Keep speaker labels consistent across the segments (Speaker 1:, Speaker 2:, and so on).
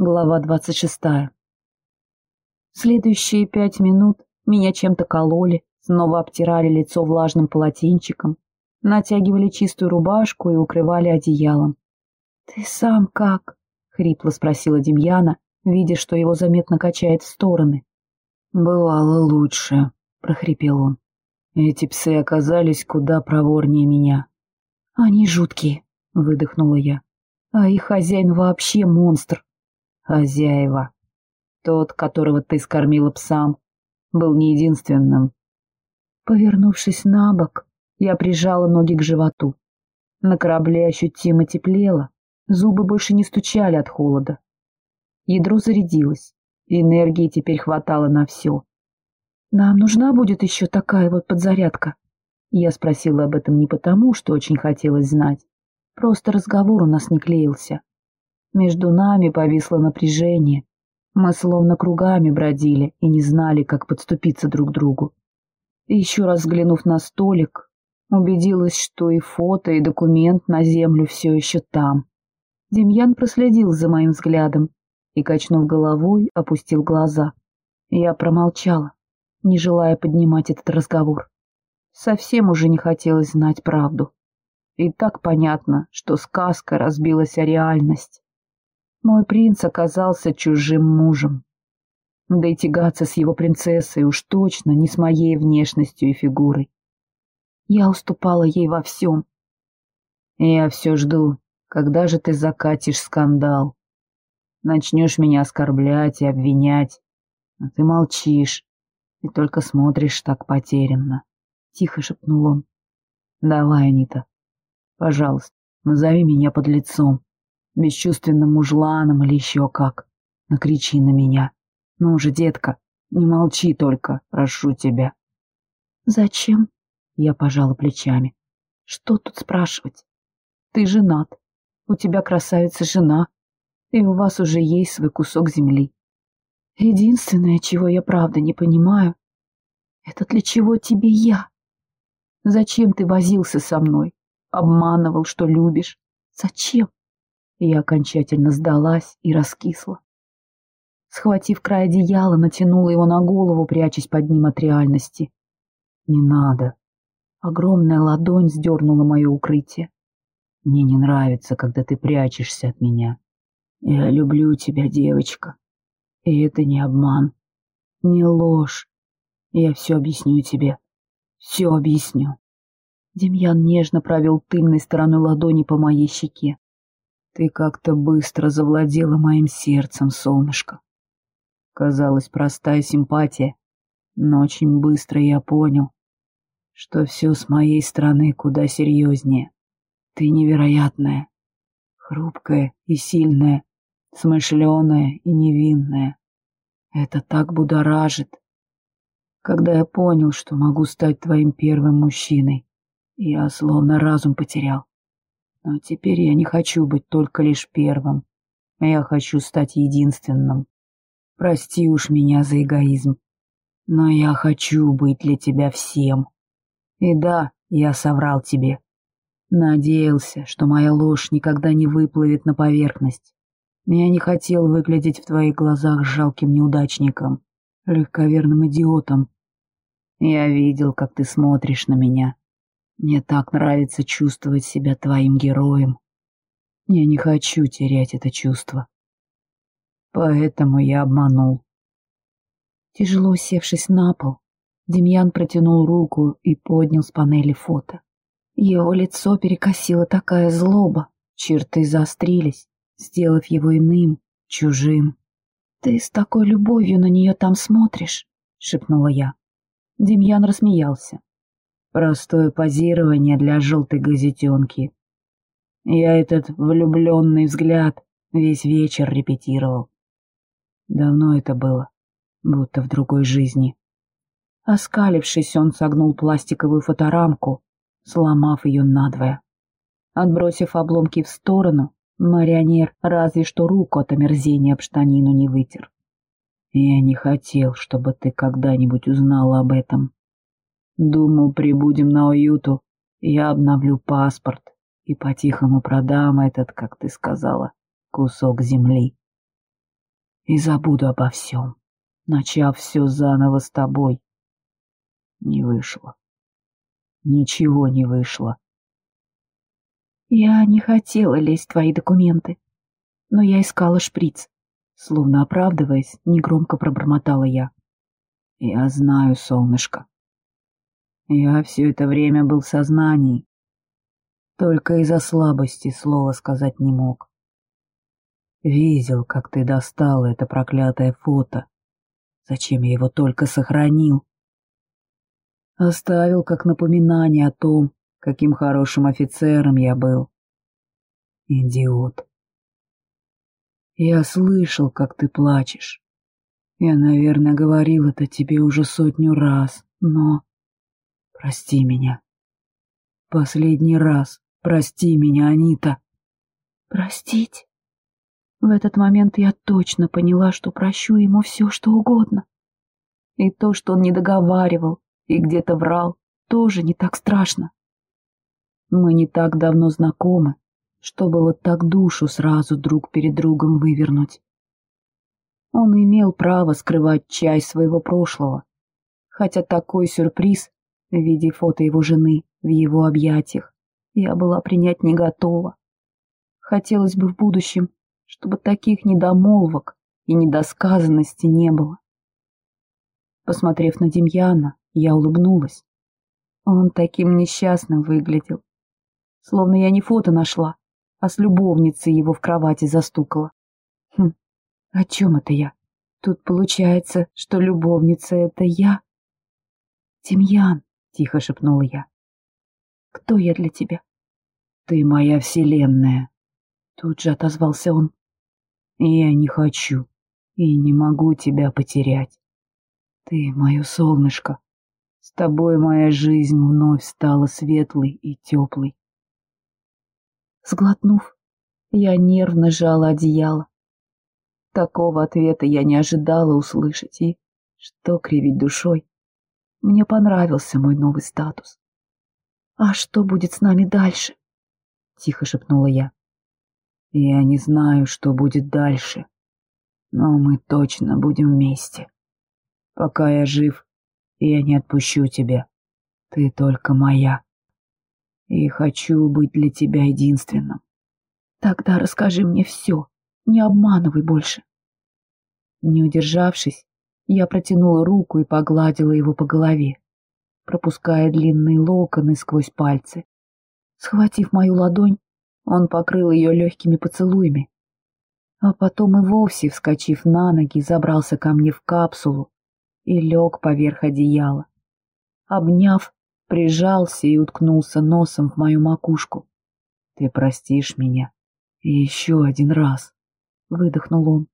Speaker 1: Глава двадцать шестая. Следующие пять минут меня чем-то кололи, снова обтирали лицо влажным полотенчиком, натягивали чистую рубашку и укрывали одеялом. «Ты сам как?» — хрипло спросила Демьяна, видя, что его заметно качает в стороны.
Speaker 2: «Бывало лучше», — прохрипел он. «Эти псы оказались куда проворнее меня».
Speaker 1: «Они жуткие», — выдохнула я. «А их хозяин вообще монстр».
Speaker 2: «Хозяева. Тот, которого ты скормила псам, был не единственным».
Speaker 1: Повернувшись на бок, я прижала ноги к животу. На корабле ощутимо теплело, зубы больше не стучали от холода. Ядро зарядилось, энергии теперь хватало на все. «Нам нужна будет еще такая вот подзарядка?» Я спросила об этом не потому, что очень хотелось знать. Просто разговор у нас не клеился. Между нами повисло напряжение. Мы словно кругами бродили и не знали, как подступиться друг к другу. еще раз взглянув на столик, убедилась, что и фото, и документ на землю все еще там. Демьян проследил за моим взглядом и, качнув головой, опустил глаза. Я промолчала, не желая поднимать этот разговор. Совсем уже не хотелось знать правду. И так понятно, что сказка разбилась о реальность. Мой принц оказался чужим мужем. Да и тягаться с его принцессой уж точно не с моей внешностью и фигурой. Я уступала ей во всем.
Speaker 2: Я все жду, когда же ты закатишь скандал. Начнешь меня оскорблять и обвинять, а ты молчишь и только смотришь так потерянно. Тихо шепнул он. Давай, Анита, пожалуйста, назови меня под лицом, бесчувственным мужланом или еще как. Накричи на меня. Ну уже, детка, не молчи только, прошу тебя.
Speaker 1: Зачем? Я пожала плечами. Что тут спрашивать? Ты женат, у тебя красавица жена, и у вас уже есть свой кусок земли. Единственное, чего я правда не понимаю, это для чего тебе я? Зачем ты возился со мной? Обманывал, что любишь? Зачем? Я окончательно сдалась и раскисла. Схватив край одеяла, натянула его на голову, прячась под ним от реальности. «Не надо». Огромная ладонь сдернула мое укрытие. «Мне не нравится, когда ты прячешься от меня. Я люблю тебя, девочка. И это не обман, не ложь. Я все объясню тебе. Все объясню. Демьян нежно провел тыльной стороной ладони по моей щеке. Ты как-то быстро завладела моим сердцем, солнышко. Казалось, простая симпатия, но очень быстро я понял, что все с моей стороны куда серьезнее. Ты невероятная, хрупкая и сильная, смышленая и невинная. Это так будоражит. Когда я понял, что могу стать твоим первым мужчиной, я словно разум потерял. Но теперь я не хочу быть только лишь первым. Я хочу стать единственным. Прости уж меня за эгоизм. Но я хочу быть для тебя всем. И да, я соврал тебе. Надеялся, что моя ложь никогда не выплывет на поверхность. Я не хотел выглядеть в твоих глазах жалким неудачником, легковерным идиотом. Я видел, как ты смотришь на меня. Мне так нравится чувствовать себя твоим героем. Я не хочу терять это чувство. Поэтому я обманул. Тяжело севшись на пол, Демьян протянул руку и поднял с панели фото. Его лицо перекосило такая злоба, черты заострились сделав его иным, чужим. «Ты с такой любовью на нее там смотришь», — шепнула я. Демьян рассмеялся. «Простое позирование для желтой газетенки. Я этот влюбленный взгляд весь вечер репетировал. Давно это было, будто в другой жизни». Оскалившись, он согнул пластиковую фоторамку, сломав ее надвое. Отбросив обломки в сторону, Марионер разве что руку от омерзения об штанину не вытер. Я не хотел, чтобы ты когда-нибудь узнала об этом. Думал, прибудем на уюту, я обновлю паспорт и по-тихому продам этот, как ты сказала, кусок земли.
Speaker 2: и забуду обо всем, начав все заново с тобой. Не вышло. Ничего не вышло.
Speaker 1: Я не хотела лезть в твои документы, но я искала шприц. Словно оправдываясь, негромко пробормотала я.
Speaker 2: Я знаю, солнышко. Я все это время был в сознании. Только из-за слабости слова сказать не мог. Видел, как ты достал это проклятое фото. Зачем я его только сохранил? Оставил как напоминание о том, каким хорошим офицером я был. Идиот. Я слышал, как ты плачешь. Я, наверное, говорил это тебе уже сотню раз, но... Прости меня. Последний раз прости меня, Анита.
Speaker 1: Простить? В этот момент я точно поняла, что прощу ему все, что угодно. И то, что он не договаривал и где-то врал, тоже не так страшно. Мы не так давно знакомы, чтобы вот так душу сразу друг перед другом вывернуть. Он имел право скрывать часть своего прошлого, хотя такой сюрприз в виде фото его жены в его объятиях я была принять не готова. Хотелось бы в будущем чтобы таких недомолвок и недосказанности не было. Посмотрев на Демьяна, я улыбнулась. Он таким несчастным выглядел. Словно я не фото нашла, а с любовницей его в кровати застукала. Хм, о чем это я? Тут получается, что любовница — это я? Демьян, — тихо шепнула я. Кто я для тебя?
Speaker 2: Ты моя вселенная. Тут же отозвался он. Я не хочу и не могу тебя потерять. Ты мое солнышко. С тобой моя жизнь вновь стала светлой и теплой.
Speaker 1: Сглотнув, я нервно жала одеяло. Такого ответа я не ожидала услышать, и, что кривить душой, мне понравился мой новый статус. «А что будет с нами дальше?» — тихо шепнула я.
Speaker 2: Я не знаю, что будет дальше, но мы точно будем вместе. Пока я жив, я не отпущу тебя. Ты только моя. И хочу быть для тебя единственным.
Speaker 1: Тогда расскажи мне все, не обманывай больше. Не удержавшись, я протянула руку и погладила его по голове, пропуская длинные локоны сквозь пальцы. Схватив мою ладонь, он покрыл ее легкими поцелуями, а потом и вовсе, вскочив на ноги, забрался ко мне в капсулу и лег поверх одеяла. Обняв, прижался и уткнулся носом в мою макушку.
Speaker 2: — Ты простишь меня? еще один раз, — выдохнул он.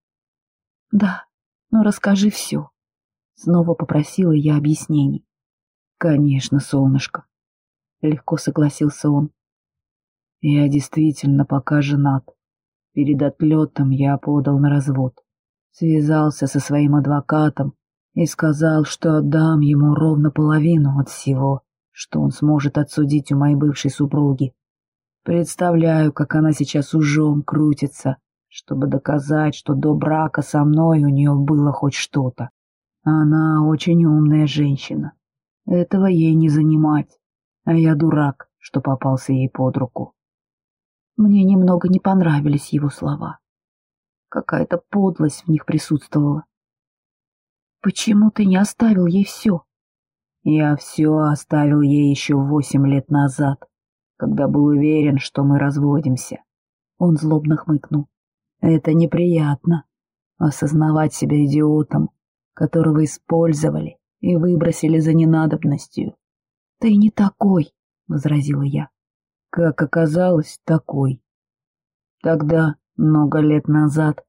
Speaker 1: — Да, но расскажи все. Снова попросила я объяснений.
Speaker 2: — Конечно, солнышко, — легко согласился он. Я действительно пока женат. Перед отлетом я подал на развод. Связался со своим адвокатом и сказал, что отдам ему ровно половину от всего, что он сможет отсудить у моей бывшей супруги. Представляю, как она сейчас ужом крутится, чтобы доказать, что до брака со мной у нее было хоть что-то. Она очень умная женщина. Этого ей не занимать, а я дурак, что попался ей под руку.
Speaker 1: Мне немного не понравились его слова. Какая-то подлость в них присутствовала. «Почему ты не оставил ей все?»
Speaker 2: «Я все оставил ей еще восемь лет назад, когда был уверен, что мы разводимся». Он злобно хмыкнул. «Это неприятно, осознавать себя идиотом, которого использовали и выбросили за ненадобностью».
Speaker 1: «Ты не такой», — возразила я
Speaker 2: как оказалось, такой. Тогда, много лет назад,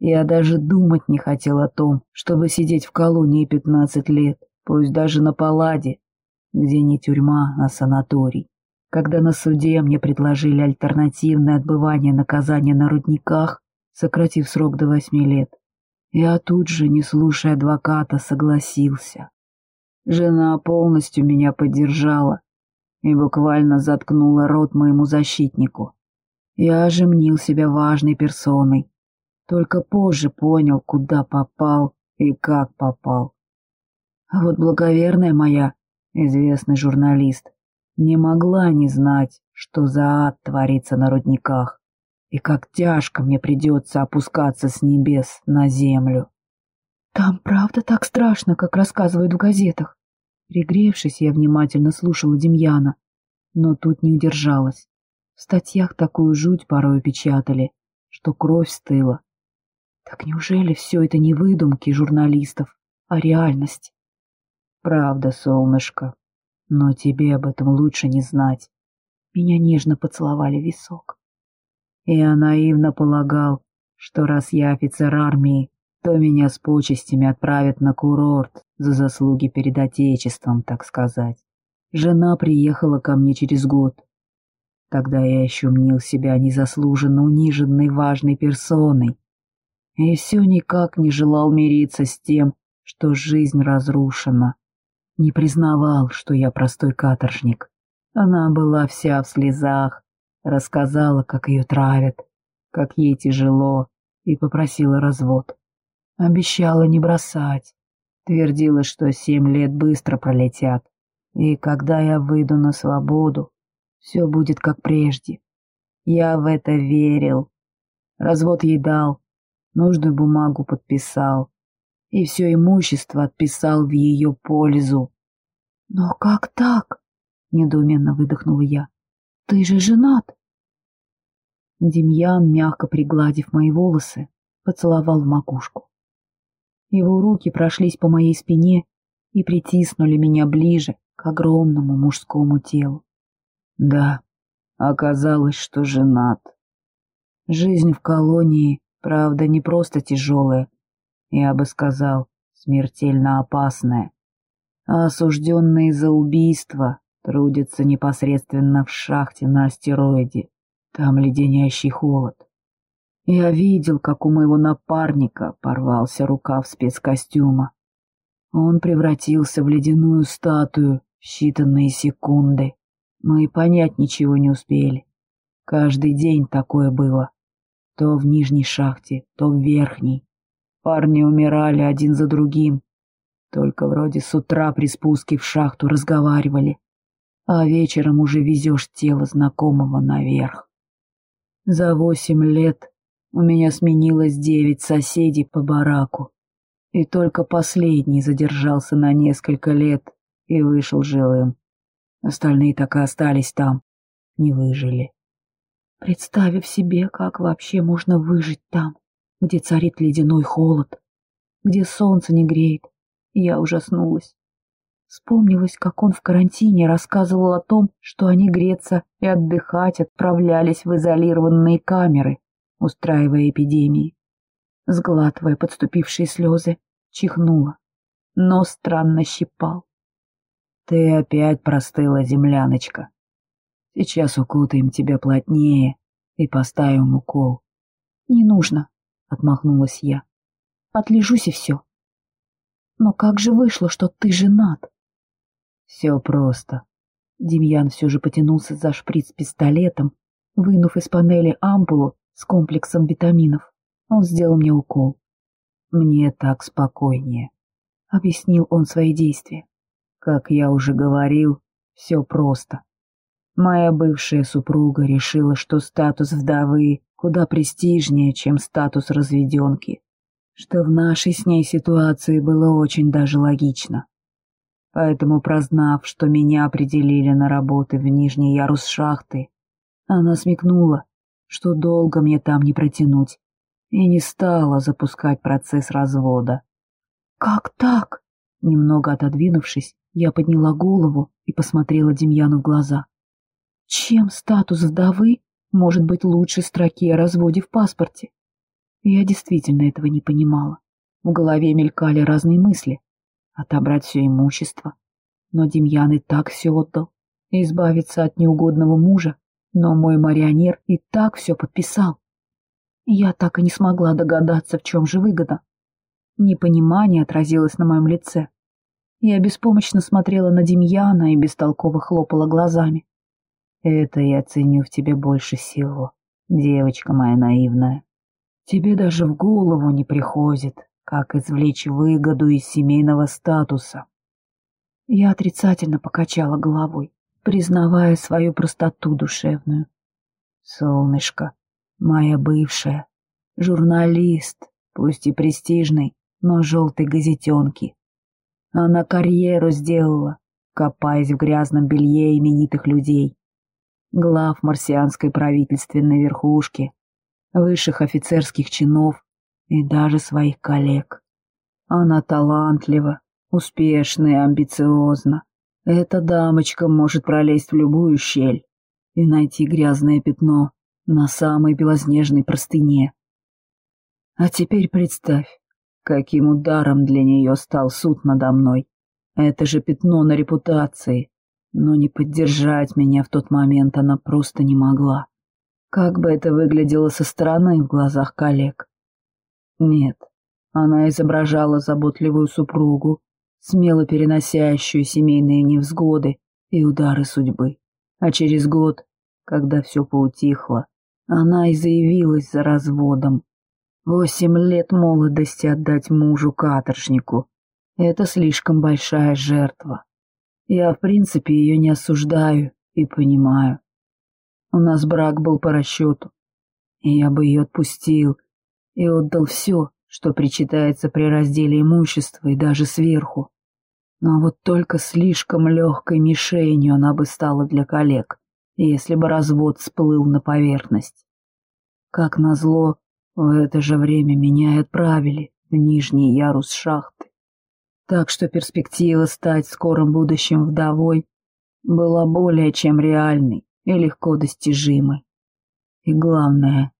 Speaker 2: я даже думать не хотел о том, чтобы сидеть в колонии пятнадцать лет, пусть даже на паладе, где не тюрьма, а санаторий. Когда на суде мне предложили альтернативное отбывание наказания на рудниках, сократив срок до восьми лет, я тут же, не слушая адвоката, согласился. Жена полностью меня поддержала, и буквально заткнула рот моему защитнику. Я же мнил себя важной персоной, Только позже понял, куда попал и как попал. А вот благоверная моя, известный журналист, не могла не знать, что за ад творится на рудниках, и как тяжко мне придется опускаться с небес на землю.
Speaker 1: Там правда так страшно, как рассказывают в газетах. Пригревшись, я внимательно слушала Демьяна, но тут не удержалась. В статьях такую жуть порою печатали, что кровь стыла. Так неужели все это не выдумки журналистов, а реальность?
Speaker 2: Правда, солнышко, но тебе об этом лучше не знать.
Speaker 1: Меня нежно поцеловали в висок.
Speaker 2: Я наивно полагал, что раз я офицер армии, то меня с почестями отправят на курорт за заслуги перед Отечеством, так сказать. Жена приехала ко мне через год. Тогда я еще мнил себя незаслуженно униженной важной персоной и все никак не желал мириться с тем, что жизнь разрушена. Не признавал, что я простой каторжник. Она была вся в слезах, рассказала, как ее травят, как ей тяжело, и попросила развод. Обещала не бросать, твердила, что семь лет быстро пролетят, и когда я выйду на свободу, все будет как прежде. Я в это верил. Развод ей дал, нужную бумагу подписал, и все имущество отписал в ее пользу.
Speaker 1: — Но как так? — недоуменно выдохнула я. — Ты же женат. Демьян, мягко пригладив мои волосы, поцеловал в макушку. Его руки прошлись по моей спине и притиснули меня ближе к огромному мужскому телу.
Speaker 2: Да, оказалось, что женат. Жизнь в колонии, правда, не просто тяжелая, я бы сказал, смертельно опасная. А осужденные за убийство трудятся непосредственно в шахте на астероиде. Там леденящий холод. Я видел, как у моего напарника порвался рукав спецкостюма. Он превратился в ледяную статую в считанные секунды. Мы и понять ничего не успели. Каждый день такое было. То в нижней шахте, то в верхней. Парни умирали один за другим. Только вроде с утра при спуске в шахту разговаривали, а вечером уже везешь тело знакомого наверх. За восемь лет у меня сменилось девять соседей по бараку, и только последний задержался на несколько лет и вышел живым. Остальные так и остались там, не выжили.
Speaker 1: Представив себе, как вообще можно выжить там, где царит ледяной холод, где солнце не греет, я ужаснулась. Вспомнилось, как он в карантине рассказывал о том, что они греться и отдыхать отправлялись в изолированные камеры, устраивая эпидемии. Сглатывая подступившие слезы, чихнула. но странно щипал.
Speaker 2: «Ты опять простыла, земляночка. Сейчас укутаем тебя плотнее и поставим укол».
Speaker 1: «Не нужно», — отмахнулась я. «Отлежусь и все». «Но как же вышло, что ты женат?»
Speaker 2: Все просто.
Speaker 1: Демьян все же потянулся за шприц пистолетом, вынув из панели ампулу с комплексом витаминов. Он сделал мне укол.
Speaker 2: «Мне так спокойнее», —
Speaker 1: объяснил он свои действия.
Speaker 2: «Как я уже говорил, все просто. Моя бывшая супруга решила, что статус вдовы куда престижнее, чем статус разведенки, что в нашей с ней ситуации было очень даже логично. Поэтому, прознав, что меня определили на работы в нижний ярус шахты, она смекнула, что долго мне там не протянуть, и не стала запускать процесс развода.
Speaker 1: «Как так?» Немного отодвинувшись, я подняла голову и посмотрела Демьяну в глаза. «Чем статус вдовы может быть лучше строки о разводе в паспорте?» Я действительно этого не понимала. В голове мелькали разные мысли, отобрать все имущество. Но Демьян и так все отдал. Избавиться от неугодного мужа. Но мой марионер и так все подписал. Я так и не смогла догадаться, в чем же выгода. Непонимание отразилось на моем лице. Я беспомощно смотрела на Демьяна и бестолково хлопала глазами.
Speaker 2: «Это я ценю в тебе больше всего, девочка моя наивная. Тебе даже в голову не приходит, как извлечь выгоду из семейного статуса.
Speaker 1: Я отрицательно покачала головой, признавая свою простоту душевную.
Speaker 2: Солнышко, моя бывшая, журналист, пусть и престижный, но желтой газетенки. Она карьеру сделала, копаясь в грязном белье именитых людей. Глав марсианской правительственной верхушки, высших офицерских чинов и даже своих коллег. Она талантлива, успешна и амбициозна. Эта дамочка может пролезть в любую щель и найти грязное пятно на самой белоснежной простыне. А теперь представь, каким ударом для нее стал суд надо мной. Это же пятно на репутации, но не поддержать меня в тот момент она просто не могла. Как бы это выглядело со стороны в глазах коллег? Нет, она изображала заботливую супругу, смело переносящую семейные невзгоды и удары судьбы. А через год, когда все поутихло, она и заявилась за разводом. Восемь лет молодости отдать мужу-каторжнику — это слишком большая жертва. Я, в принципе, ее не осуждаю и понимаю. У нас брак был по расчету, и я бы ее отпустил и отдал все, что причитается при разделе имущества и даже сверху. Но вот только слишком легкой мишенью она бы стала для коллег, если бы развод всплыл на поверхность. Как назло, в это же время меня и отправили в нижний ярус шахты. Так что перспектива стать в скором будущем вдовой была более чем реальной и легко достижимы. И главное,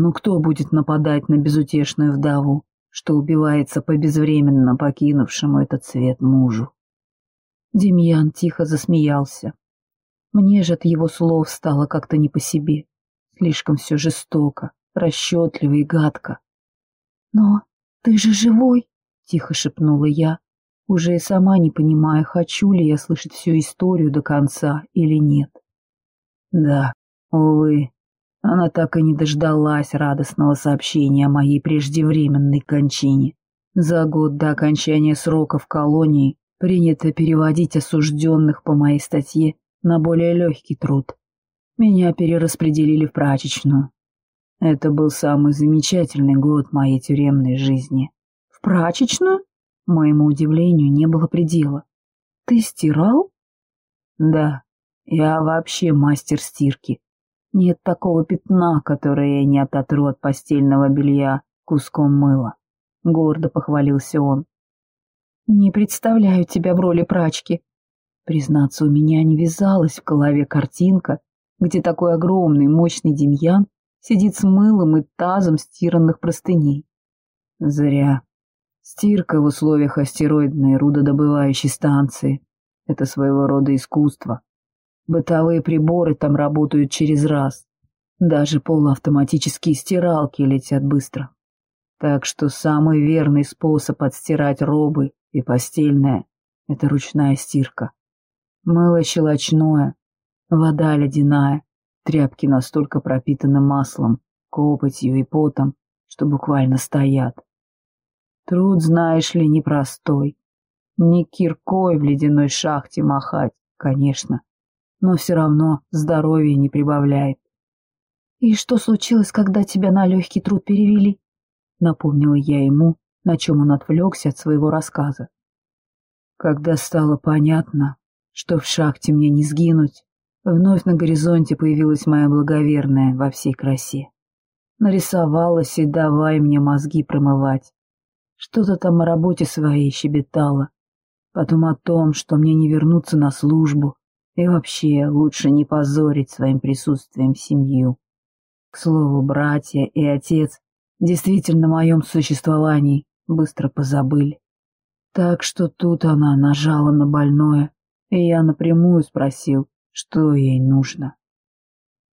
Speaker 2: ну кто будет нападать на безутешную вдову, что убивается по безвременно покинувшему этот свет мужу?
Speaker 1: Демьян тихо засмеялся. Мне же от его слов стало как-то не по себе. Слишком все жестоко, расчетливо и гадко. «Но ты же живой!» — тихо шепнула я, уже и сама не понимая, хочу ли я слышать всю историю до конца или нет.
Speaker 2: Да, увы, она так и не дождалась радостного сообщения о моей преждевременной кончине. За год до окончания срока в колонии принято переводить осужденных по моей статье на более легкий труд. Меня перераспределили в прачечную. Это был самый замечательный год моей тюремной жизни.
Speaker 1: В прачечную? Моему удивлению не было предела. Ты стирал?
Speaker 2: Да, я вообще мастер стирки. Нет такого пятна, которое я не ототру от постельного белья куском мыла. Гордо похвалился он.
Speaker 1: Не представляю тебя в роли прачки. Признаться, у меня не вязалась в голове картинка, где такой огромный, мощный Демьян сидит с мылом и тазом стиранных простыней.
Speaker 2: Зря. Стирка в условиях астероидной рудодобывающей станции — это своего рода искусство. Бытовые приборы там работают через раз. Даже полуавтоматические стиралки летят быстро. Так что самый верный способ отстирать робы и постельное — это ручная стирка. Мыло щелочное, вода ледяная, тряпки настолько пропитаны маслом, копотью и потом, что буквально стоят. Труд, знаешь ли, непростой. Не киркой в ледяной шахте махать, конечно, но все равно здоровье не прибавляет.
Speaker 1: «И что случилось, когда тебя на легкий труд перевели?» — напомнила я ему, на чем он отвлекся от своего рассказа.
Speaker 2: Когда стало понятно, что в шахте мне не сгинуть, вновь на горизонте появилась моя благоверная во всей красе. Нарисовалась и давай мне мозги промывать. Что-то там о работе своей щебетала, потом о том, что мне не вернуться на службу, и вообще лучше не позорить своим присутствием семью. К слову, братья и отец действительно о моем существовании быстро позабыли. Так что тут она нажала на больное, и я напрямую спросил, что ей нужно.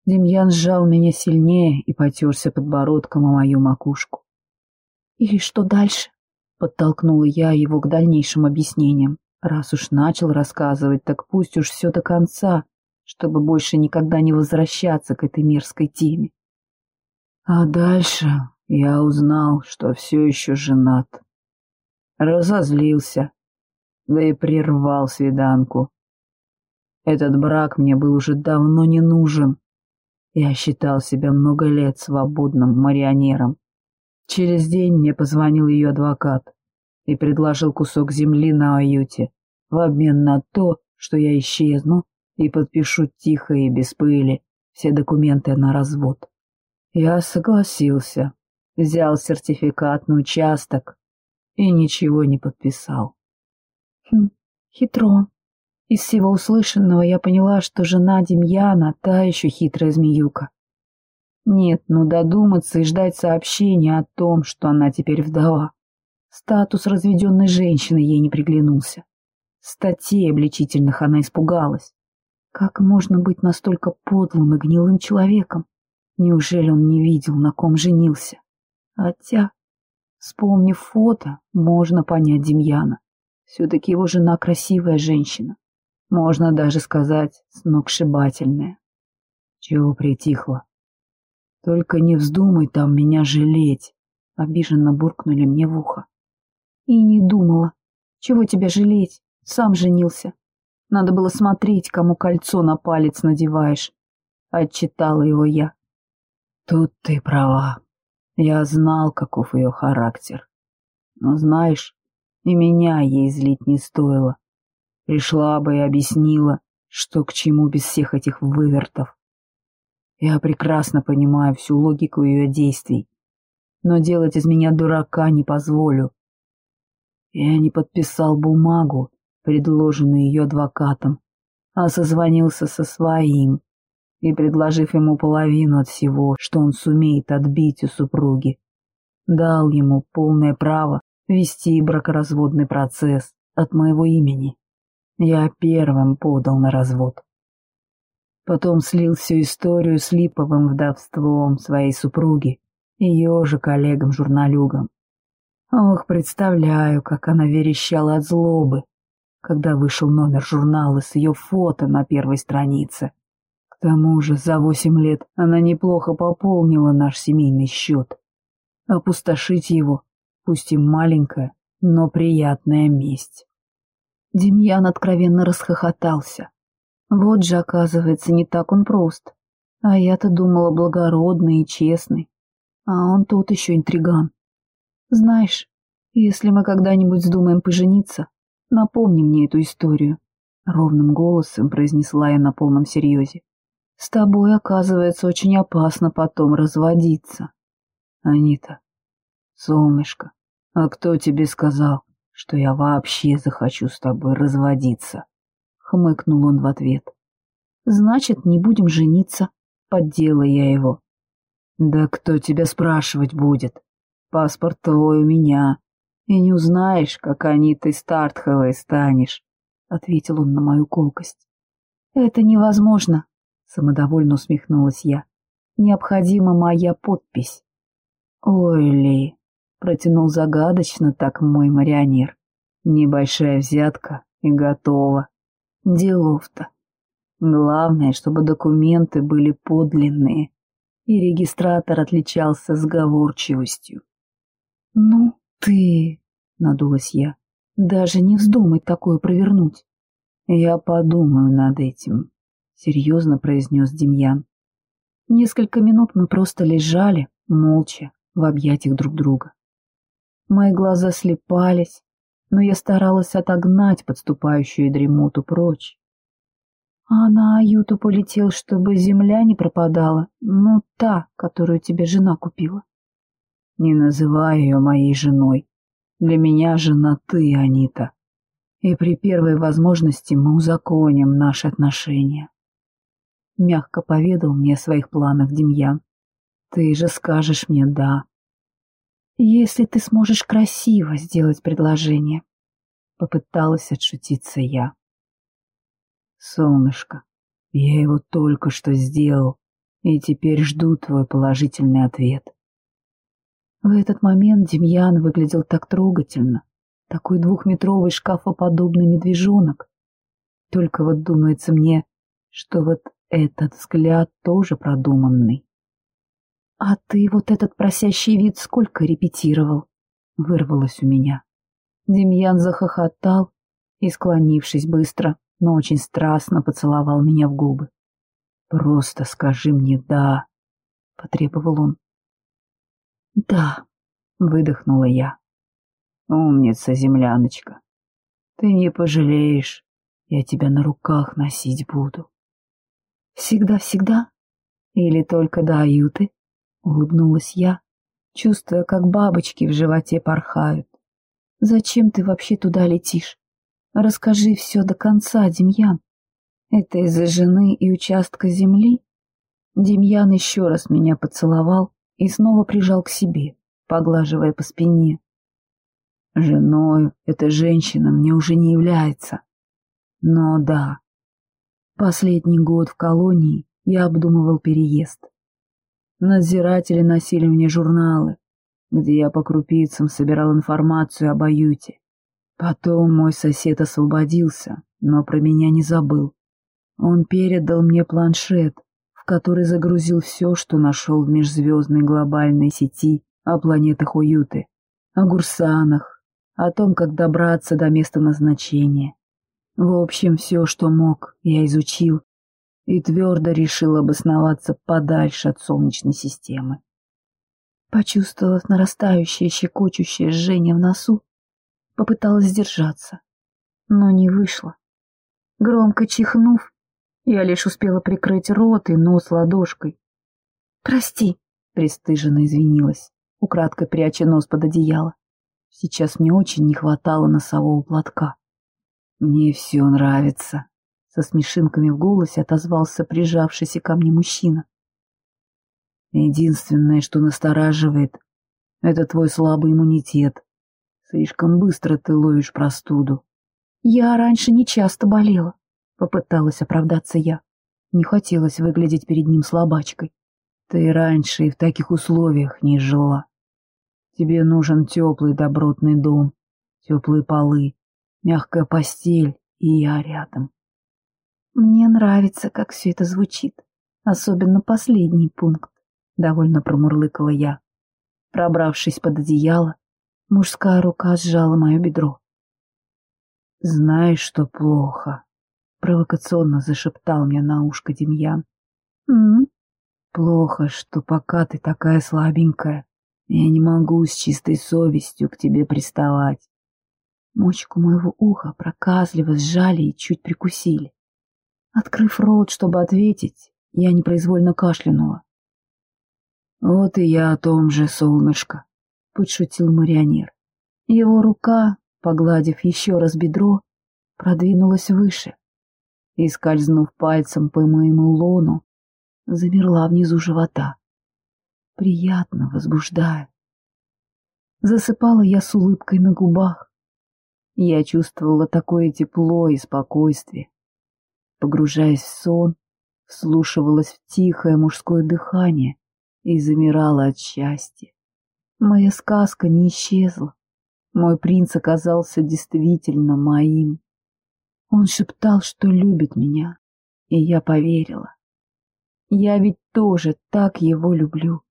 Speaker 2: Демьян сжал меня сильнее и потерся подбородком о мою макушку.
Speaker 1: «И что дальше?» — подтолкнула я его к дальнейшим объяснениям. Раз уж начал рассказывать, так пусть уж все до конца, чтобы больше никогда не возвращаться к этой мерзкой теме.
Speaker 2: А дальше я узнал, что все еще женат. Разозлился, да и прервал свиданку. Этот брак мне был уже давно не нужен. Я считал себя много лет свободным марионером. Через день мне позвонил ее адвокат и предложил кусок земли на Аюте в обмен на то, что я исчезну и подпишу тихо и без пыли все документы на развод. Я согласился, взял сертификат на участок и ничего не подписал.
Speaker 1: Хм, хитро. Из всего услышанного я поняла, что жена Демьяна та еще хитрая змеюка. Нет, ну додуматься и ждать сообщения о том, что она теперь вдова. Статус разведенной женщины ей не приглянулся. Статей обличительных она испугалась. Как можно быть настолько подлым и гнилым человеком? Неужели он не видел, на ком женился? Хотя, вспомнив фото, можно понять Демьяна. Все-таки его жена красивая женщина. Можно даже сказать, сногсшибательная. Чего притихло? Только не вздумай там меня жалеть, обиженно буркнули мне в ухо. И не думала. Чего тебя жалеть? Сам женился. Надо было смотреть, кому кольцо на палец надеваешь. Отчитала его я. Тут ты права. Я знал, каков ее характер. Но знаешь, и меня ей злить не стоило. Пришла бы и объяснила, что к чему без всех этих вывертов. Я прекрасно понимаю всю логику ее действий, но делать из меня дурака не позволю. Я не подписал бумагу, предложенную ее адвокатом, а созвонился со своим и, предложив ему половину от всего, что он сумеет отбить у супруги, дал ему полное право вести бракоразводный процесс от моего имени. Я первым подал на развод. Потом слил всю историю с липовым вдовством своей супруги, ее же коллегам-журналюгам. Ох, представляю, как она верещала от злобы, когда вышел номер журнала с ее фото на первой странице. К тому же за восемь лет она неплохо пополнила наш семейный счет. Опустошить его, пусть и маленькая, но приятная месть. Демьян откровенно расхохотался. Вот же, оказывается, не так он прост. А я-то думала благородный и честный. А он тот еще интриган. Знаешь, если мы когда-нибудь вздумаем пожениться, Напомни мне эту историю, — ровным голосом произнесла я на полном серьезе. С тобой, оказывается, очень опасно потом разводиться. Анита, солнышко, а кто тебе сказал, что я вообще захочу с тобой разводиться? Хмыкнул он в ответ. Значит, не будем жениться, поддела я его. Да кто тебя спрашивать будет? Паспорт твой у меня, и не узнаешь, как они ты стартховой станешь, — ответил он на мою колкость. — Это невозможно, — самодовольно усмехнулась я. — Необходима моя подпись. — Ой, Ли, — протянул загадочно так мой марионер. Небольшая взятка и готово. Делов-то. Главное, чтобы документы были подлинные, и регистратор отличался сговорчивостью. — Ну, «Ты...» — надулась я. «Даже не вздумай такое провернуть». «Я подумаю над этим», — серьезно произнес Демьян. Несколько минут мы просто лежали, молча, в объятиях друг друга. Мои глаза слепались, но я старалась отогнать подступающую дремоту прочь. А на Аюту полетел, чтобы земля не пропадала, ну, та, которую тебе жена купила. Не называй ее моей женой. Для меня жена ты, Анита. И при первой возможности мы узаконим наши отношения. Мягко поведал мне о своих планах Демьян. Ты же скажешь мне «да». Если ты сможешь красиво сделать предложение. Попыталась отшутиться я. Солнышко, я его только что сделал, и теперь жду твой положительный ответ. В этот момент Демьян выглядел так трогательно, такой двухметровый шкафоподобный медвежонок. Только вот думается мне, что вот этот взгляд тоже продуманный. «А ты вот этот просящий вид сколько репетировал?» — вырвалось у меня. Демьян захохотал и, склонившись быстро, но очень страстно поцеловал меня в губы. «Просто скажи мне «да», — потребовал он. «Да», — выдохнула я. «Умница, земляночка. Ты не пожалеешь, я тебя на руках носить буду». «Всегда-всегда? Или только до аюты?» — улыбнулась я, чувствуя, как бабочки в животе порхают. «Зачем ты вообще туда летишь? Расскажи все до конца, Демьян. Это из-за жены и участка земли?» Демьян еще раз меня поцеловал и снова прижал к себе, поглаживая по спине. Женою эта женщина мне уже не является. Но да, последний год в колонии я обдумывал переезд. Надзиратели носили мне журналы, где я по крупицам собирал информацию об Аюте. Потом мой сосед освободился, но про меня не забыл. Он передал мне планшет, который загрузил все, что нашел в межзвездной глобальной сети о планетах Уюты, о Гурсанах, о том, как добраться до места назначения. В общем, все, что мог, я изучил и твердо решил обосноваться подальше от Солнечной системы. Почувствовав нарастающее щекочущее жжение в носу, попыталась сдержаться, но не вышло. Громко чихнув, я лишь успела прикрыть рот и нос ладошкой. «Прости», — пристыженно извинилась, украдкой пряча нос под одеяло. Сейчас мне очень не хватало носового платка. «Мне все нравится», — со смешинками в голосе отозвался прижавшийся ко мне мужчина. Единственное, что настораживает, это твой слабый иммунитет. Слишком быстро ты ловишь простуду. Я раньше не часто болела, попыталась оправдаться я. Не хотелось выглядеть перед ним слабачкой. Ты раньше и в таких условиях не жила. Тебе нужен теплый добротный дом, теплые полы, мягкая постель и я рядом. Мне нравится, как все это звучит, особенно последний пункт. — довольно промурлыкала я. Пробравшись под одеяло, мужская рука сжала мое бедро. «Знаешь, что плохо?» — провокационно зашептал мне на ушко Демьян. «М -м? «Плохо, что пока ты такая слабенькая, я не могу с чистой совестью к тебе приставать». Мочку моего уха проказливо сжали и чуть прикусили. Открыв рот, чтобы ответить, я непроизвольно кашлянула. «Вот и я о том же, солнышко», — подшутил марионер. Его рука, погладив еще раз бедро, продвинулась выше и, скользнув пальцем по моему лону, замерла внизу живота. Приятно, возбуждая. Засыпала я с улыбкой на губах. Я чувствовала такое тепло и спокойствие. Погружаясь в сон, вслушивалась в тихое мужское дыхание, и замирала от счастья. Моя сказка не исчезла. Мой принц оказался действительно моим. Он шептал, что любит меня, и я поверила. Я ведь тоже так его люблю.